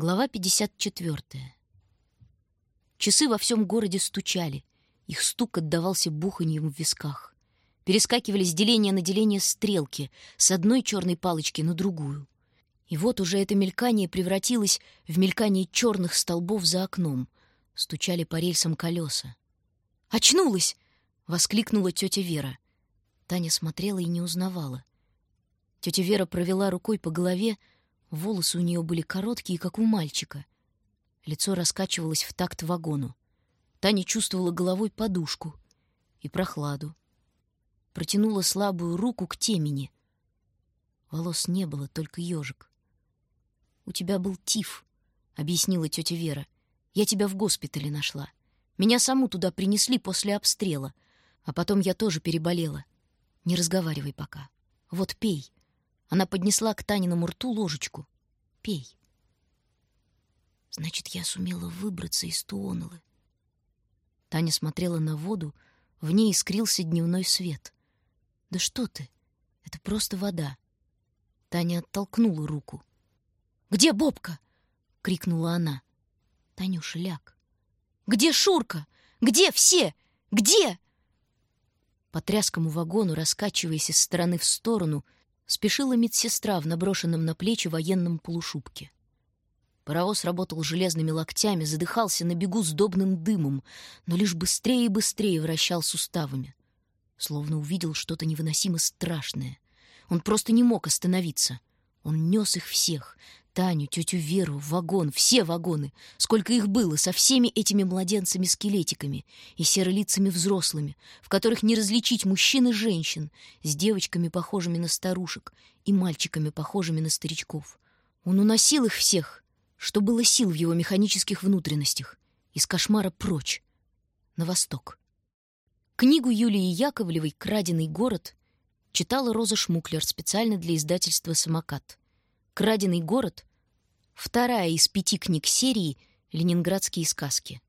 Глава 54. Часы во всем городе стучали. Их стук отдавался буханьем в висках. Перескакивали с деления на деление стрелки с одной черной палочки на другую. И вот уже это мелькание превратилось в мелькание черных столбов за окном. Стучали по рельсам колеса. «Очнулась!» — воскликнула тетя Вера. Таня смотрела и не узнавала. Тетя Вера провела рукой по голове, Волосы у нее были короткие, как у мальчика. Лицо раскачивалось в такт вагону. Таня чувствовала головой подушку и прохладу. Протянула слабую руку к темени. Волос не было, только ежик. «У тебя был тиф», — объяснила тетя Вера. «Я тебя в госпитале нашла. Меня саму туда принесли после обстрела, а потом я тоже переболела. Не разговаривай пока. Вот пей». Она поднесла к Таниному рту ложечку. «Пей». Значит, я сумела выбраться из Туонолы. Таня смотрела на воду, в ней искрился дневной свет. «Да что ты? Это просто вода». Таня оттолкнула руку. «Где Бобка?» — крикнула она. «Танюша, ляг». «Где Шурка? Где все? Где?» По тряскому вагону, раскачиваясь из стороны в сторону, — спешила медсестра в наброшенном на плечи военном полушубке. Паровоз работал железными локтями, задыхался на бегу с добным дымом, но лишь быстрее и быстрее вращал суставами. Словно увидел что-то невыносимо страшное. Он просто не мог остановиться. Он нес их всех, Таню, тетю Веру, вагон, все вагоны, сколько их было, со всеми этими младенцами-скелетиками и серолицами взрослыми, в которых не различить мужчин и женщин, с девочками, похожими на старушек, и мальчиками, похожими на старичков. Он уносил их всех, что было сил в его механических внутренностях, из кошмара прочь, на восток. Книгу Юлии Яковлевой «Краденый город» читала Роза Шмуклер специально для издательства «Самокат». «Краденый город» Вторая из пяти книг серии «Ленинградские сказки».